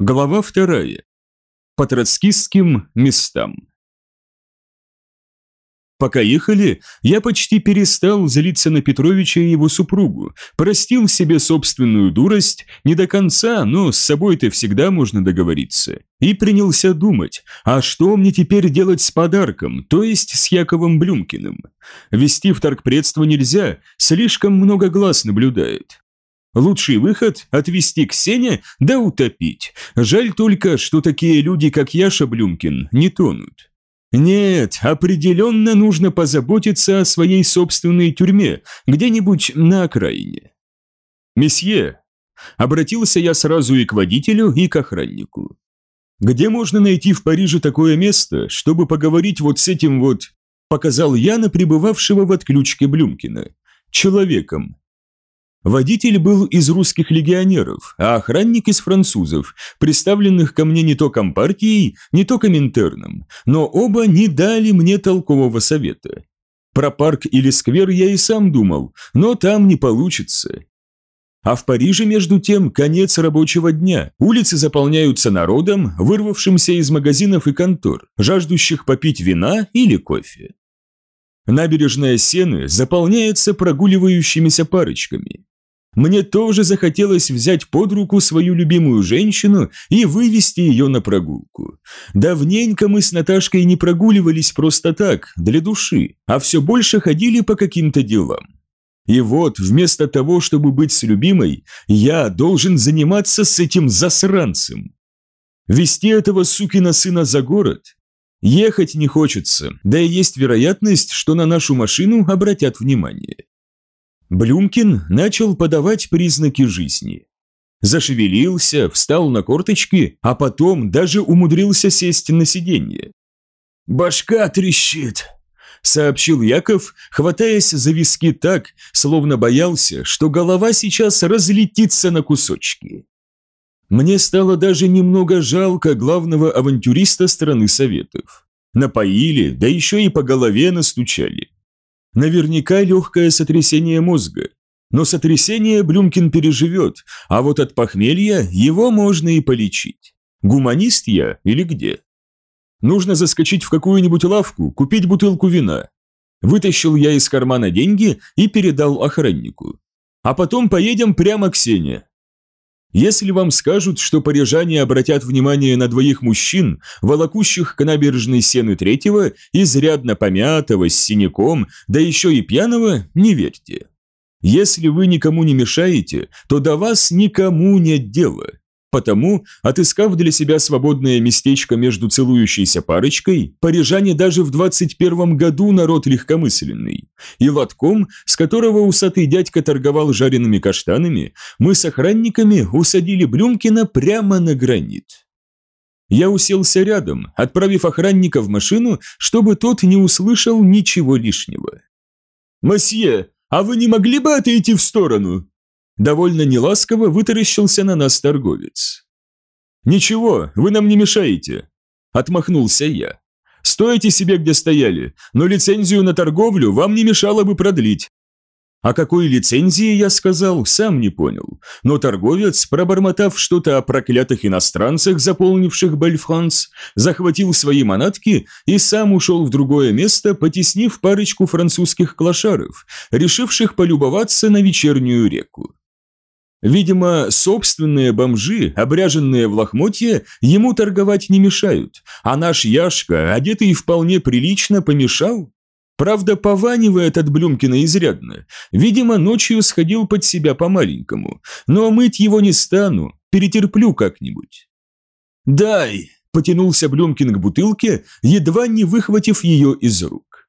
Глава вторая. По троцкистским местам. Пока ехали, я почти перестал злиться на Петровича и его супругу, простил себе собственную дурость, не до конца, но с собой-то всегда можно договориться, и принялся думать, а что мне теперь делать с подарком, то есть с Яковом Блюмкиным? Вести в торгпредство нельзя, слишком много глаз наблюдает. Лучший выход – отвести к Сене да утопить. Жаль только, что такие люди, как Яша Блюмкин, не тонут. Нет, определенно нужно позаботиться о своей собственной тюрьме, где-нибудь на окраине. «Месье», – обратился я сразу и к водителю, и к охраннику. «Где можно найти в Париже такое место, чтобы поговорить вот с этим вот...» – показал я на пребывавшего в отключке Блюмкина. «Человеком, Водитель был из русских легионеров, а охранник из французов, представленных ко мне не то компартией, не то коминтерном, но оба не дали мне толкового совета. Про парк или сквер я и сам думал, но там не получится. А в Париже, между тем, конец рабочего дня. Улицы заполняются народом, вырвавшимся из магазинов и контор, жаждущих попить вина или кофе. Набережная Сены заполняется прогуливающимися парочками. Мне тоже захотелось взять под руку свою любимую женщину и вывести ее на прогулку. Давненько мы с Наташкой не прогуливались просто так, для души, а все больше ходили по каким-то делам. И вот, вместо того, чтобы быть с любимой, я должен заниматься с этим засранцем. Вести этого сукина сына за город? Ехать не хочется, да и есть вероятность, что на нашу машину обратят внимание. Блюмкин начал подавать признаки жизни. Зашевелился, встал на корточки, а потом даже умудрился сесть на сиденье. «Башка трещит», — сообщил Яков, хватаясь за виски так, словно боялся, что голова сейчас разлетится на кусочки. Мне стало даже немного жалко главного авантюриста страны Советов. Напоили, да еще и по голове настучали. Наверняка легкое сотрясение мозга. Но сотрясение Блюмкин переживет, а вот от похмелья его можно и полечить. Гуманист я или где? Нужно заскочить в какую-нибудь лавку, купить бутылку вина. Вытащил я из кармана деньги и передал охраннику. А потом поедем прямо к Сене. Если вам скажут, что парижане обратят внимание на двоих мужчин, волокущих к набережной сены третьего, изрядно помятого, с синяком, да еще и пьяного, не верьте. Если вы никому не мешаете, то до вас никому нет дела. Потому, отыскав для себя свободное местечко между целующейся парочкой, парижане даже в 21 году народ легкомысленный, и лотком, с которого усатый дядька торговал жареными каштанами, мы с охранниками усадили Блюмкина прямо на гранит. Я уселся рядом, отправив охранника в машину, чтобы тот не услышал ничего лишнего. «Мосье, а вы не могли бы отойти в сторону?» Довольно неласково вытаращился на нас торговец. «Ничего, вы нам не мешаете», – отмахнулся я. «Стойте себе, где стояли, но лицензию на торговлю вам не мешало бы продлить. О какой лицензии я сказал, сам не понял, но торговец, пробормотав что-то о проклятых иностранцах, заполнивших Бельфранс, захватил свои манатки и сам ушел в другое место, потеснив парочку французских клошаров, решивших полюбоваться на вечернюю реку. Видимо, собственные бомжи, обряженные в лохмотье, ему торговать не мешают, а наш Яшка, одетый вполне прилично, помешал. Правда, пованивает от Блюмкина изрядно. Видимо, ночью сходил под себя по-маленькому. Но мыть его не стану, перетерплю как-нибудь. «Дай!» – потянулся Блюмкин к бутылке, едва не выхватив ее из рук.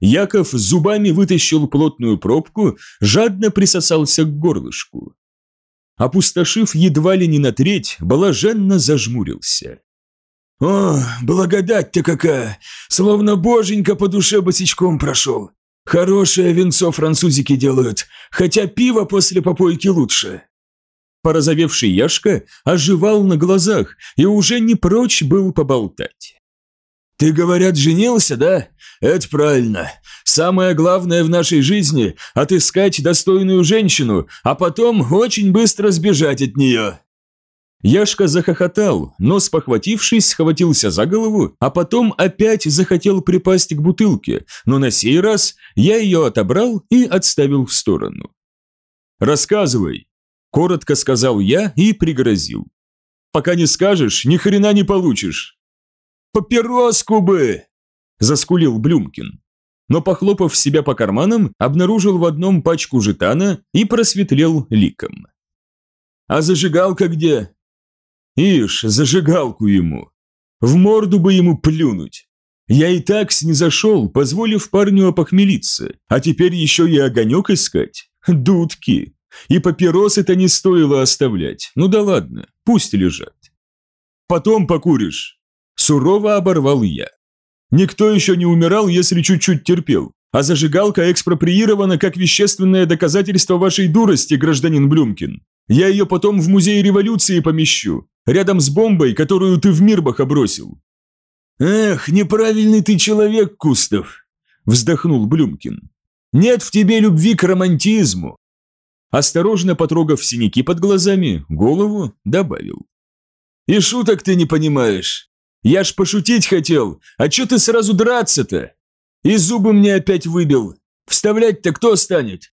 Яков зубами вытащил плотную пробку, жадно присосался к горлышку опустошив едва ли не на треть, блаженно зажмурился. «О, благодать-то какая! Словно боженька по душе босичком прошел. Хорошее венцо французики делают, хотя пиво после попойки лучше». Порозовевший Яшка оживал на глазах и уже не прочь был поболтать. «Ты, говорят, женился, да? Это правильно. Самое главное в нашей жизни – отыскать достойную женщину, а потом очень быстро сбежать от нее». Яшка захохотал, но, спохватившись, схватился за голову, а потом опять захотел припасть к бутылке, но на сей раз я ее отобрал и отставил в сторону. «Рассказывай», – коротко сказал я и пригрозил. «Пока не скажешь, ни хрена не получишь». «Папироску бы!» – заскулил Блюмкин. Но, похлопав себя по карманам, обнаружил в одном пачку жетана и просветлел ликом. «А зажигалка где?» Ишь, зажигалку ему. В морду бы ему плюнуть. Я и так снизошел, позволив парню опохмелиться, а теперь еще и огонек искать. Дудки. И папиросы-то не стоило оставлять. Ну да ладно, пусть лежат. Потом покуришь. Сурово оборвал я. Никто еще не умирал, если чуть-чуть терпел. А зажигалка экспроприирована как вещественное доказательство вашей дурости, гражданин Блюмкин. Я ее потом в музей революции помещу, рядом с бомбой, которую ты в Мирбаха бросил». «Эх, неправильный ты человек, Кустов», – вздохнул Блюмкин. «Нет в тебе любви к романтизму». Осторожно потрогав синяки под глазами, голову добавил. «И шуток ты не понимаешь. Я ж пошутить хотел, а чё ты сразу драться-то? И зубы мне опять выбил. Вставлять-то кто станет?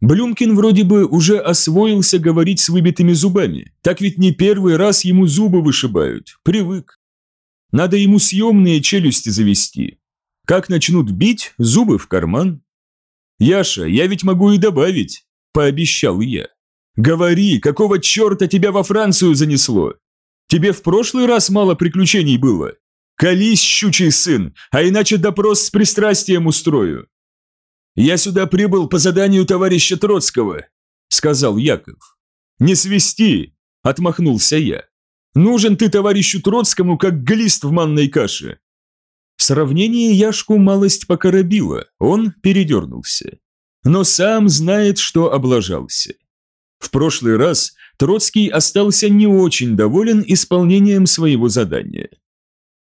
Блюмкин вроде бы уже освоился говорить с выбитыми зубами. Так ведь не первый раз ему зубы вышибают. Привык. Надо ему съемные челюсти завести. Как начнут бить, зубы в карман. «Яша, я ведь могу и добавить», – пообещал я. «Говори, какого черта тебя во Францию занесло? Тебе в прошлый раз мало приключений было? Колись, щучий сын, а иначе допрос с пристрастием устрою. «Я сюда прибыл по заданию товарища Троцкого», – сказал Яков. «Не свисти», – отмахнулся я. «Нужен ты товарищу Троцкому, как глист в манной каше». Сравнение Яшку малость покоробило, он передернулся. Но сам знает, что облажался. В прошлый раз Троцкий остался не очень доволен исполнением своего задания.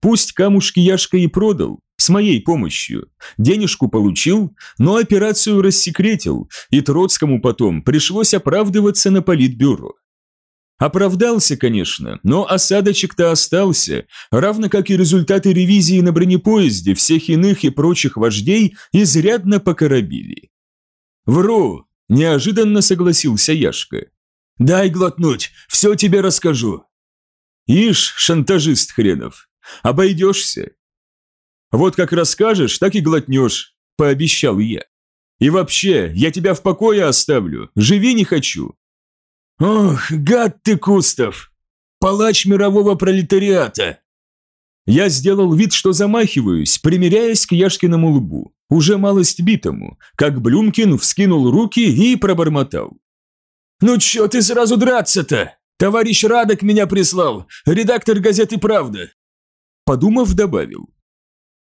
Пусть камушки Яшка и продал, с моей помощью. Денежку получил, но операцию рассекретил, и Троцкому потом пришлось оправдываться на политбюро. Оправдался, конечно, но осадочек-то остался, равно как и результаты ревизии на бронепоезде всех иных и прочих вождей изрядно покоробили. «Вру!» – неожиданно согласился Яшка. «Дай глотнуть, все тебе расскажу». «Ишь, шантажист хренов, обойдешься, вот как расскажешь, так и глотнешь», – пообещал я. «И вообще, я тебя в покое оставлю, живи не хочу». «Ох, гад ты, Кустов! Палач мирового пролетариата!» Я сделал вид, что замахиваюсь, примиряясь к Яшкиному лбу, уже малость битому, как Блюмкин вскинул руки и пробормотал. «Ну чё ты сразу драться-то? Товарищ Радок меня прислал, редактор газеты «Правда». Подумав, добавил.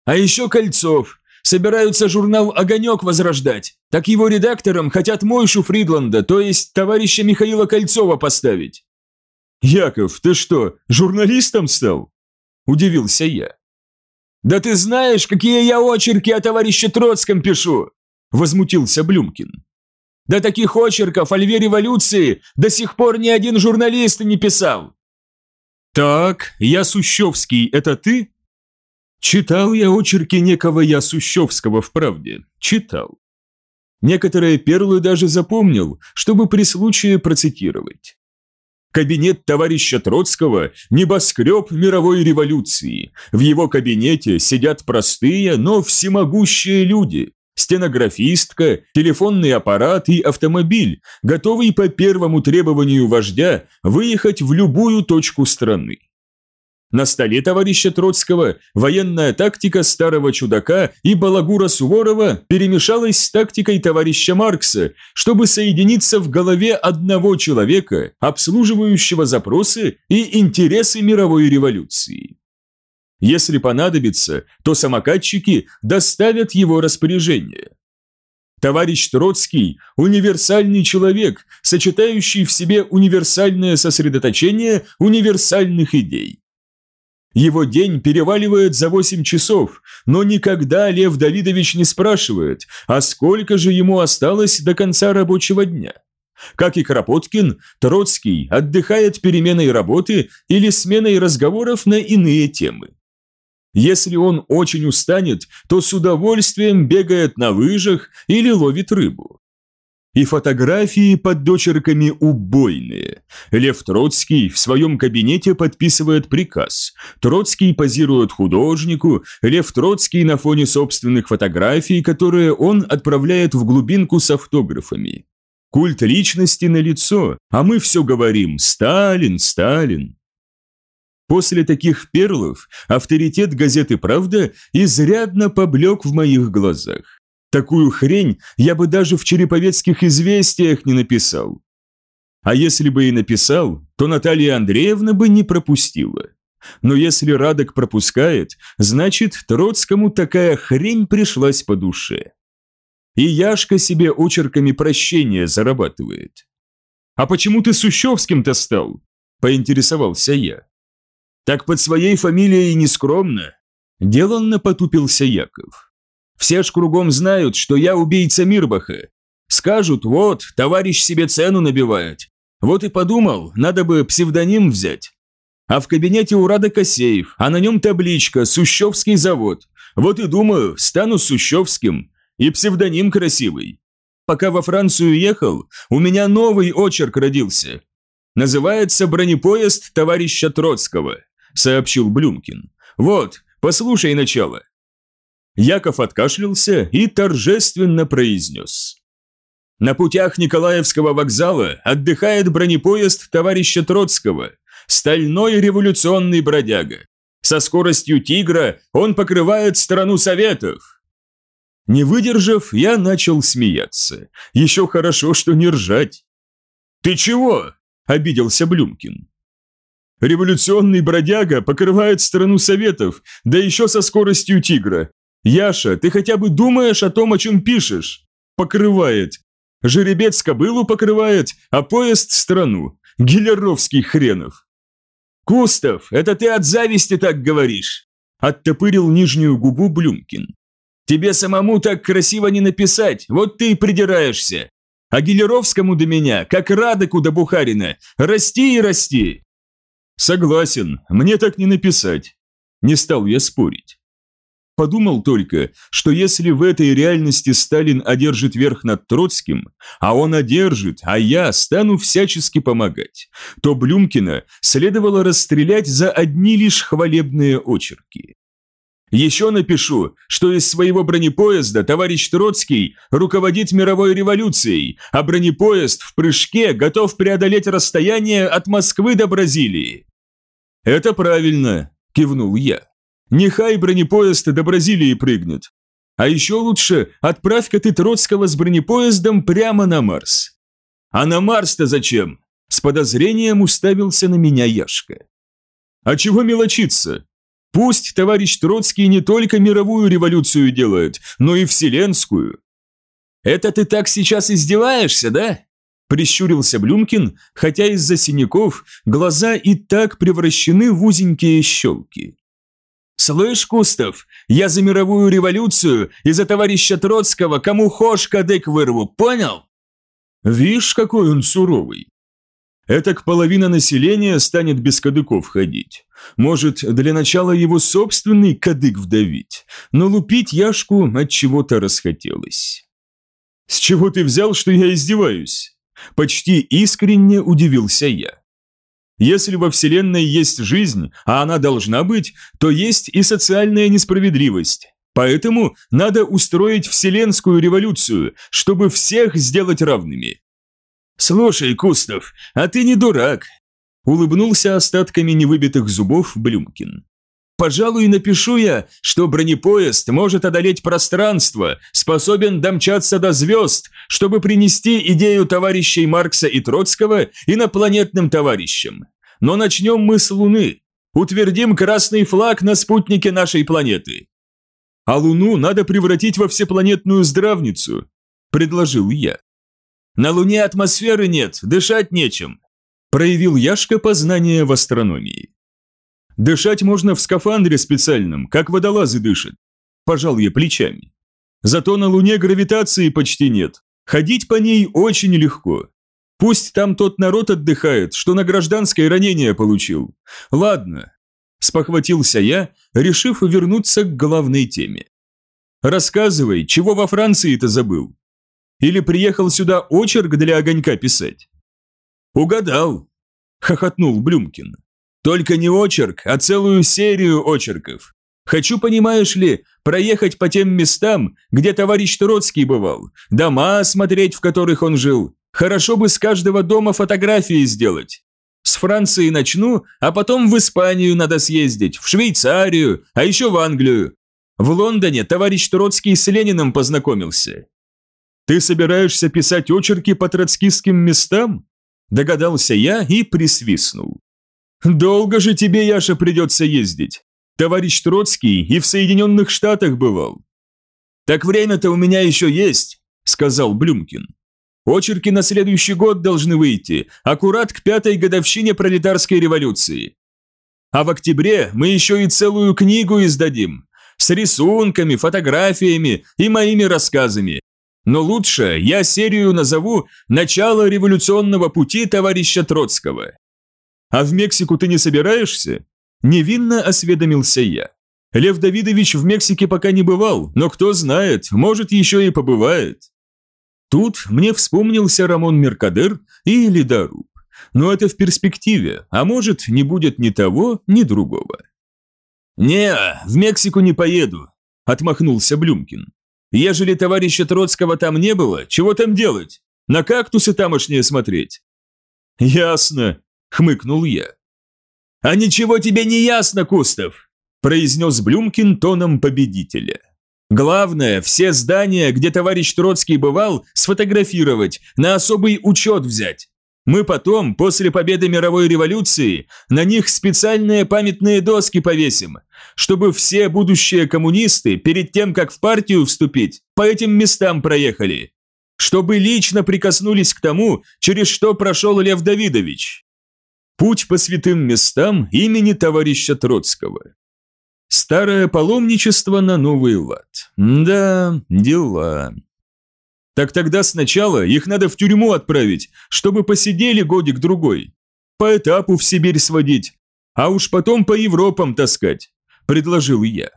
А еще Кольцов. Собираются журнал «Огонек» возрождать. Так его редактором хотят Мойшу Фридланда, то есть товарища Михаила Кольцова поставить. «Яков, ты что, журналистом стал?» – удивился я. «Да ты знаешь, какие я очерки о товарище Троцком пишу!» – возмутился Блюмкин. «Да таких очерков о льве революции до сих пор ни один журналист не писал!» «Так, я Сущевский, это ты?» Читал я очерки некого я Сущевского в «Правде». Читал. Некоторые перлы даже запомнил, чтобы при случае процитировать. Кабинет товарища Троцкого – небоскреб мировой революции. В его кабинете сидят простые, но всемогущие люди. Стенографистка, телефонный аппарат и автомобиль, готовый по первому требованию вождя выехать в любую точку страны. На столе товарища Троцкого военная тактика старого чудака и балагура Суворова перемешалась с тактикой товарища Маркса, чтобы соединиться в голове одного человека, обслуживающего запросы и интересы мировой революции. Если понадобится, то самокатчики доставят его распоряжение. Товарищ Троцкий – универсальный человек, сочетающий в себе универсальное сосредоточение универсальных идей. Его день переваливает за 8 часов, но никогда Лев Давидович не спрашивает, а сколько же ему осталось до конца рабочего дня. Как и Кропоткин, Троцкий отдыхает переменой работы или сменой разговоров на иные темы. Если он очень устанет, то с удовольствием бегает на лыжах или ловит рыбу. И фотографии под дочерками убойные. Лев Троцкий в своем кабинете подписывает приказ. Троцкий позирует художнику, Лев Троцкий на фоне собственных фотографий, которые он отправляет в глубинку с автографами. Культ личности на лицо, а мы все говорим «Сталин, Сталин». После таких перлов авторитет газеты «Правда» изрядно поблек в моих глазах. Такую хрень я бы даже в череповецких известиях не написал. А если бы и написал, то Наталья Андреевна бы не пропустила. Но если Радок пропускает, значит, Троцкому такая хрень пришлась по душе. И Яшка себе очерками прощения зарабатывает. «А почему ты Сущевским-то стал?» – поинтересовался я. «Так под своей фамилией нескромно», – деланно потупился Яков. «Все ж кругом знают, что я убийца Мирбаха. Скажут, вот, товарищ себе цену набивает. Вот и подумал, надо бы псевдоним взять. А в кабинете у Рада Косеев, а на нем табличка «Сущевский завод». Вот и думаю, стану Сущевским. И псевдоним красивый. Пока во Францию ехал, у меня новый очерк родился. Называется «Бронепоезд товарища Троцкого», сообщил Блюмкин. Вот, послушай начало. Яков откашлялся и торжественно произнес. На путях Николаевского вокзала отдыхает бронепоезд товарища Троцкого, стальной революционный бродяга. Со скоростью тигра он покрывает страну Советов. Не выдержав, я начал смеяться. Еще хорошо, что не ржать. «Ты чего?» – обиделся Блюмкин. «Революционный бродяга покрывает страну советов, да еще со скоростью тигра. Яша, ты хотя бы думаешь о том, о чем пишешь? Покрывает. Жеребец кобылу покрывает, а поезд – страну. Гелеровский хренов». «Кустов, это ты от зависти так говоришь!» – оттопырил нижнюю губу Блюмкин. Тебе самому так красиво не написать, вот ты и придираешься. А Гелеровскому до меня, как Радоку до Бухарина, расти и расти. Согласен, мне так не написать. Не стал я спорить. Подумал только, что если в этой реальности Сталин одержит верх над Троцким, а он одержит, а я стану всячески помогать, то Блюмкина следовало расстрелять за одни лишь хвалебные очерки. Еще напишу, что из своего бронепоезда товарищ Троцкий руководит мировой революцией, а бронепоезд в прыжке готов преодолеть расстояние от Москвы до Бразилии. Это правильно, кивнул я. Нехай бронепоезд до Бразилии прыгнет. А еще лучше отправь-ка ты Троцкого с бронепоездом прямо на Марс. А на Марс-то зачем? С подозрением уставился на меня Яшка. А чего мелочиться? Пусть товарищ Троцкий не только мировую революцию делает, но и вселенскую. Это ты так сейчас издеваешься, да? Прищурился Блюмкин, хотя из-за синяков глаза и так превращены в узенькие щелки. «Слышь, Кустов, я за мировую революцию и за товарища Троцкого кому хошь кадык вырву, понял?» «Вишь, какой он суровый!» Этак половина населения станет без кадыков ходить. Может, для начала его собственный кадык вдавить, но лупить Яшку от чего-то расхотелось. «С чего ты взял, что я издеваюсь?» Почти искренне удивился я. Если во Вселенной есть жизнь, а она должна быть, то есть и социальная несправедливость. Поэтому надо устроить вселенскую революцию, чтобы всех сделать равными. «Слушай, Кустов, а ты не дурак!» Улыбнулся остатками невыбитых зубов Блюмкин. «Пожалуй, напишу я, что бронепоезд может одолеть пространство, способен домчаться до звезд, чтобы принести идею товарищей Маркса и Троцкого инопланетным товарищам. Но начнем мы с Луны. Утвердим красный флаг на спутнике нашей планеты. А Луну надо превратить во всепланетную здравницу», – предложил я. На Луне атмосферы нет, дышать нечем», – проявил Яшка познание в астрономии. «Дышать можно в скафандре специальном, как водолазы дышат», – пожал я плечами. «Зато на Луне гравитации почти нет, ходить по ней очень легко. Пусть там тот народ отдыхает, что на гражданское ранение получил. Ладно, спохватился я, решив вернуться к главной теме. Рассказывай, чего во Франции-то забыл? Или приехал сюда очерк для огонька писать? Угадал, хохотнул Блюмкин. Только не очерк, а целую серию очерков. Хочу, понимаешь ли, проехать по тем местам, где товарищ Троцкий бывал, дома осмотреть, в которых он жил, Хорошо бы с каждого дома фотографии сделать. С Франции начну, а потом в Испанию надо съездить, в Швейцарию, а еще в Англию. В Лондоне товарищ Троцкий с Лениным познакомился. Ты собираешься писать очерки по троцкистским местам? Догадался я и присвистнул. Долго же тебе, Яша, придется ездить. Товарищ Троцкий и в Соединенных Штатах бывал. Так время-то у меня еще есть, сказал Блюмкин. Очерки на следующий год должны выйти, аккурат к пятой годовщине пролетарской революции. А в октябре мы еще и целую книгу издадим, с рисунками, фотографиями и моими рассказами. Но лучше я серию назову «Начало революционного пути товарища Троцкого». А в Мексику ты не собираешься? Невинно осведомился я. Лев Давидович в Мексике пока не бывал, но кто знает, может еще и побывает. Тут мне вспомнился Рамон Меркадер и Лидаруб. Но это в перспективе, а может, не будет ни того, ни другого. «Не, в Мексику не поеду», – отмахнулся Блюмкин. «Ежели товарища Троцкого там не было, чего там делать? На кактусы тамошние смотреть?» «Ясно», – хмыкнул я. «А ничего тебе не ясно, Кустов», – произнес Блюмкин тоном победителя. Главное, все здания, где товарищ Троцкий бывал, сфотографировать, на особый учет взять. Мы потом, после победы мировой революции, на них специальные памятные доски повесим, чтобы все будущие коммунисты перед тем, как в партию вступить, по этим местам проехали. Чтобы лично прикоснулись к тому, через что прошел Лев Давидович. Путь по святым местам имени товарища Троцкого. Старое паломничество на новый лад. Да, дела. Так тогда сначала их надо в тюрьму отправить, чтобы посидели годик-другой. По этапу в Сибирь сводить, а уж потом по Европам таскать, предложил я.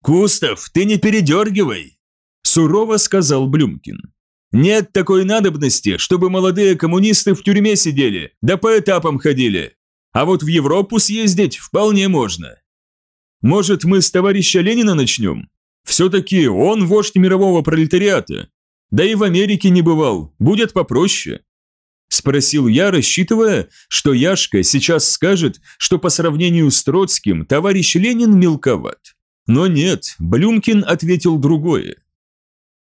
«Кустов, ты не передергивай!» Сурово сказал Блюмкин. «Нет такой надобности, чтобы молодые коммунисты в тюрьме сидели, да по этапам ходили. А вот в Европу съездить вполне можно. Может, мы с товарища Ленина начнем? Все-таки он вождь мирового пролетариата. Да и в Америке не бывал, будет попроще. Спросил я, рассчитывая, что Яшка сейчас скажет, что по сравнению с Троцким товарищ Ленин мелковат. Но нет, Блюмкин ответил другое.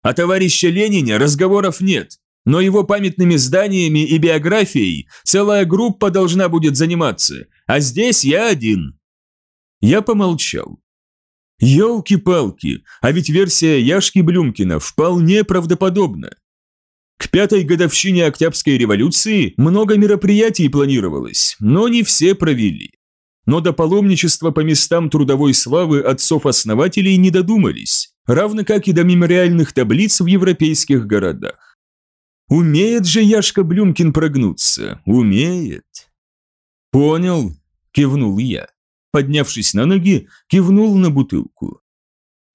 О товарище Ленине разговоров нет, но его памятными зданиями и биографией целая группа должна будет заниматься, а здесь я один. Я помолчал. Ёлки-палки, а ведь версия Яшки Блюмкина вполне правдоподобна. К пятой годовщине Октябрьской революции много мероприятий планировалось, но не все провели. Но до паломничества по местам трудовой славы отцов-основателей не додумались, равно как и до мемориальных таблиц в европейских городах. Умеет же Яшка Блюмкин прогнуться, умеет. Понял, кивнул я поднявшись на ноги, кивнул на бутылку.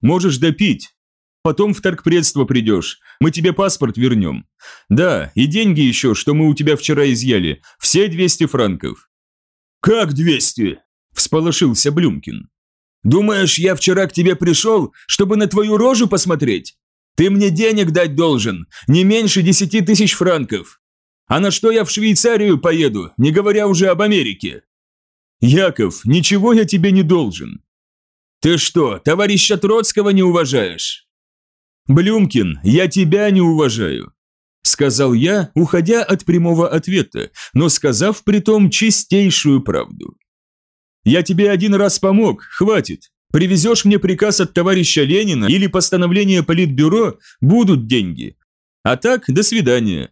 «Можешь допить. Потом в торгпредство придешь, мы тебе паспорт вернем. Да, и деньги еще, что мы у тебя вчера изъяли, все 200 франков». «Как 200?» – всполошился Блюмкин. «Думаешь, я вчера к тебе пришел, чтобы на твою рожу посмотреть? Ты мне денег дать должен, не меньше 10 тысяч франков. А на что я в Швейцарию поеду, не говоря уже об Америке?» «Яков, ничего я тебе не должен». «Ты что, товарища Троцкого не уважаешь?» «Блюмкин, я тебя не уважаю», – сказал я, уходя от прямого ответа, но сказав при том чистейшую правду. «Я тебе один раз помог, хватит. Привезешь мне приказ от товарища Ленина или постановление Политбюро, будут деньги. А так, до свидания.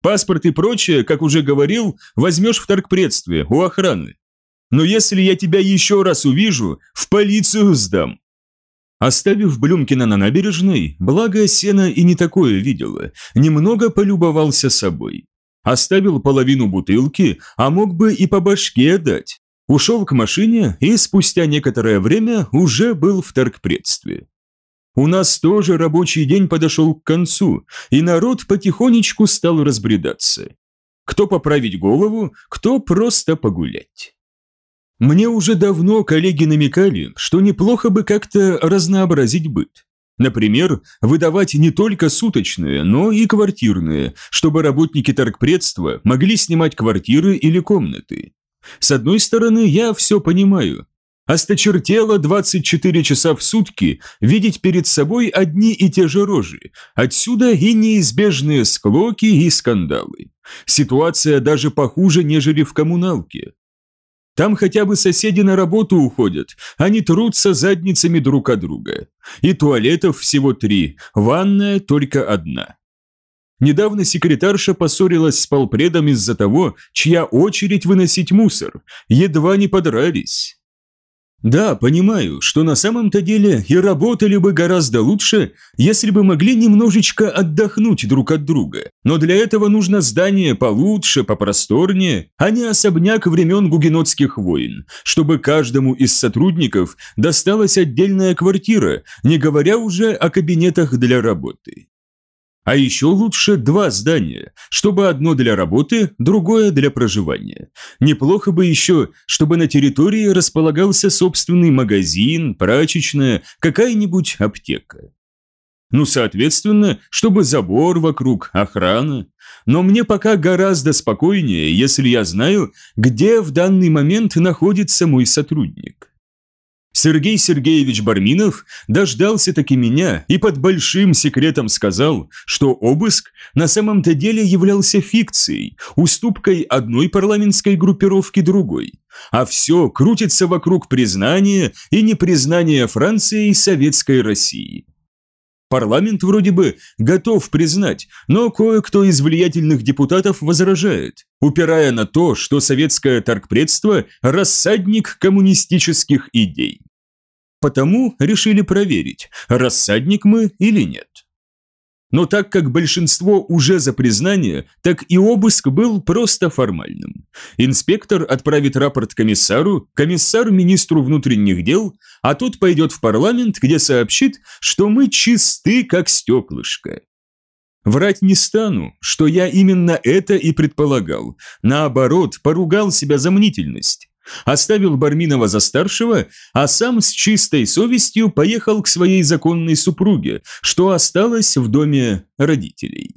Паспорт и прочее, как уже говорил, возьмешь в торгпредстве, у охраны но если я тебя еще раз увижу, в полицию сдам». Оставив Блюмкина на набережной, благо Сена и не такое видела, немного полюбовался собой. Оставил половину бутылки, а мог бы и по башке дать. Ушел к машине и спустя некоторое время уже был в торгпредстве. У нас тоже рабочий день подошел к концу, и народ потихонечку стал разбредаться. Кто поправить голову, кто просто погулять. Мне уже давно коллеги намекали, что неплохо бы как-то разнообразить быт. Например, выдавать не только суточные, но и квартирные, чтобы работники торгпредства могли снимать квартиры или комнаты. С одной стороны, я все понимаю. Осточертело 24 часа в сутки видеть перед собой одни и те же рожи, отсюда и неизбежные склоки и скандалы. Ситуация даже похуже, нежели в коммуналке. Там хотя бы соседи на работу уходят, они трутся задницами друг от друга. И туалетов всего три, ванная только одна. Недавно секретарша поссорилась с полпредом из-за того, чья очередь выносить мусор. Едва не подрались. Да, понимаю, что на самом-то деле и работали бы гораздо лучше, если бы могли немножечко отдохнуть друг от друга. Но для этого нужно здание получше, попросторнее, а не особняк времен гугенотских войн, чтобы каждому из сотрудников досталась отдельная квартира, не говоря уже о кабинетах для работы. А еще лучше два здания, чтобы одно для работы, другое для проживания. Неплохо бы еще, чтобы на территории располагался собственный магазин, прачечная, какая-нибудь аптека. Ну, соответственно, чтобы забор вокруг, охрана. Но мне пока гораздо спокойнее, если я знаю, где в данный момент находится мой сотрудник. Сергей Сергеевич Барминов дождался таки меня и под большим секретом сказал, что обыск на самом-то деле являлся фикцией, уступкой одной парламентской группировки другой, а все крутится вокруг признания и непризнания Франции и Советской России. Парламент вроде бы готов признать, но кое-кто из влиятельных депутатов возражает, упирая на то, что советское торгпредство – рассадник коммунистических идей. Потому решили проверить, рассадник мы или нет. Но так как большинство уже за признание, так и обыск был просто формальным. Инспектор отправит рапорт комиссару, комиссар министру внутренних дел, а тот пойдет в парламент, где сообщит, что мы чисты, как стеклышко. Врать не стану, что я именно это и предполагал. Наоборот, поругал себя за мнительность. Оставил Барминова за старшего, а сам с чистой совестью поехал к своей законной супруге, что осталось в доме родителей.